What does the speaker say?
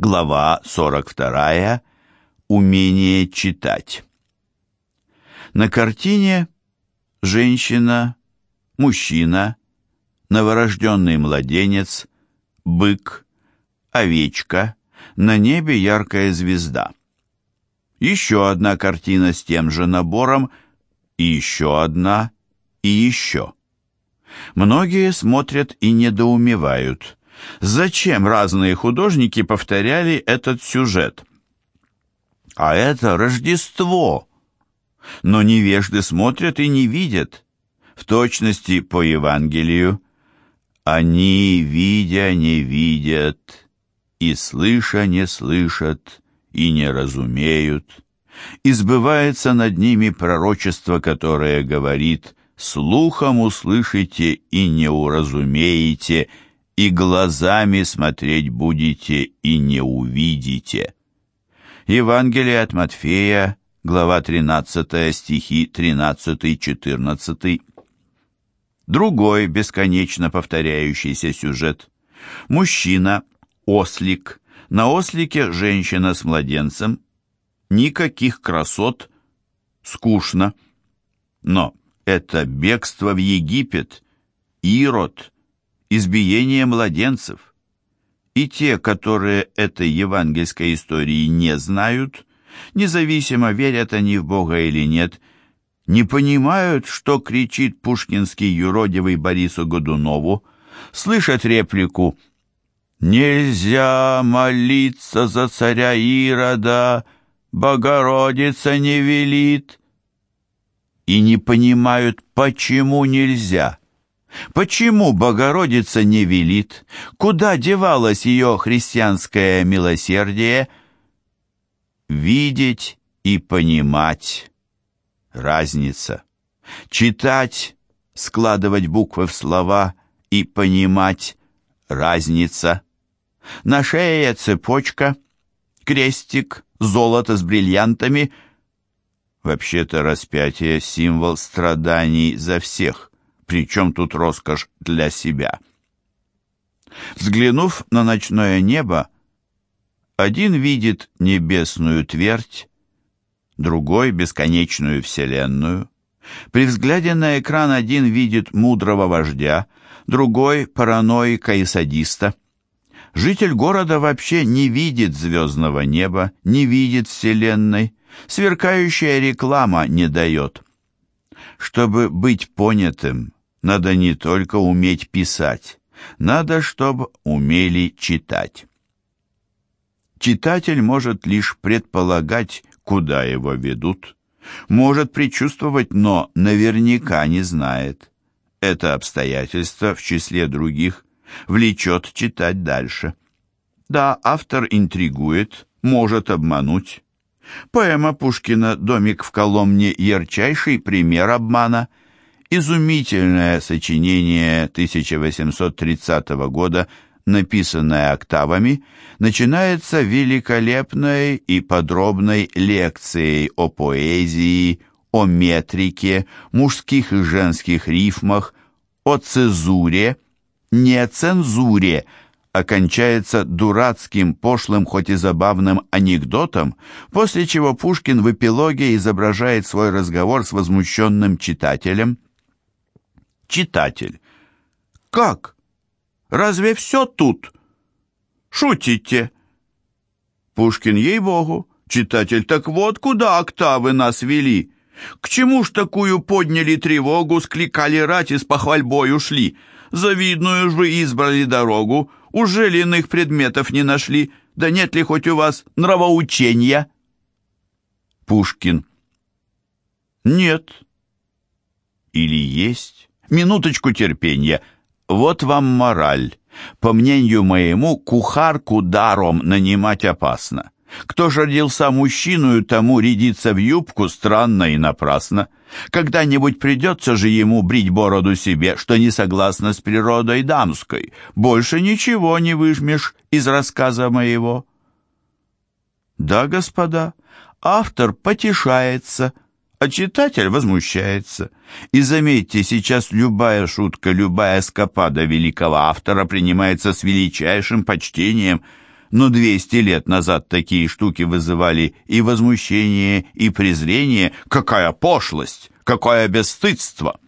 Глава 42. Умение читать. На картине женщина, мужчина, новорожденный младенец, бык, овечка, на небе яркая звезда. Еще одна картина с тем же набором, и еще одна, и еще. Многие смотрят и недоумевают – Зачем разные художники повторяли этот сюжет? А это Рождество. Но невежды смотрят и не видят. В точности по Евангелию. Они, видя, не видят, и слыша, не слышат, и не разумеют. Избывается над ними пророчество, которое говорит «Слухом услышите и не уразумеете», и глазами смотреть будете и не увидите. Евангелие от Матфея, глава 13, стихи 13-14. Другой бесконечно повторяющийся сюжет. Мужчина, ослик, на ослике женщина с младенцем. Никаких красот, скучно. Но это бегство в Египет, Ирод, избиение младенцев. И те, которые этой евангельской истории не знают, независимо, верят они в Бога или нет, не понимают, что кричит пушкинский юродивый Борису Годунову, слышат реплику «Нельзя молиться за царя Ирода, Богородица не велит» и не понимают, почему нельзя. Почему Богородица не велит? Куда девалось ее христианское милосердие? Видеть и понимать. Разница. Читать, складывать буквы в слова и понимать. Разница. На шее цепочка, крестик, золото с бриллиантами. Вообще-то распятие — символ страданий за всех. Причем тут роскошь для себя? Взглянув на ночное небо, один видит небесную твердь, другой — бесконечную вселенную. При взгляде на экран один видит мудрого вождя, другой — параноика и садиста. Житель города вообще не видит звездного неба, не видит вселенной, сверкающая реклама не дает. Чтобы быть понятым, надо не только уметь писать, надо, чтобы умели читать. Читатель может лишь предполагать, куда его ведут, может предчувствовать, но наверняка не знает. Это обстоятельство в числе других влечет читать дальше. Да, автор интригует, может обмануть. Поэма Пушкина «Домик в Коломне» — ярчайший пример обмана – изумительное сочинение 1830 года, написанное октавами, начинается великолепной и подробной лекцией о поэзии, о метрике, мужских и женских рифмах, о цезуре, не цензуре, окончается дурацким, пошлым, хоть и забавным анекдотом, после чего Пушкин в эпилоге изображает свой разговор с возмущенным читателем – читатель. «Как? Разве все тут? Шутите?» Пушкин, ей-богу, читатель, так вот куда октавы нас вели. К чему ж такую подняли тревогу, скликали рать и с похвальбой ушли? Завидную ж вы избрали дорогу, уже ли иных предметов не нашли? Да нет ли хоть у вас нравоучения? Пушкин. Нет. Или есть? Минуточку терпения. Вот вам мораль. По мнению моему, кухарку даром нанимать опасно. Кто же родился мужчиною, тому рядиться в юбку странно и напрасно. Когда-нибудь придется же ему брить бороду себе, что не согласно с природой дамской. Больше ничего не выжмешь из рассказа моего. Да, господа, автор потешается, — а читатель возмущается. И заметьте, сейчас любая шутка, любая скопада великого автора принимается с величайшим почтением. но 200 лет назад такие штуки вызывали и возмущение, и презрение. Какая пошлость! Какое бесстыдство!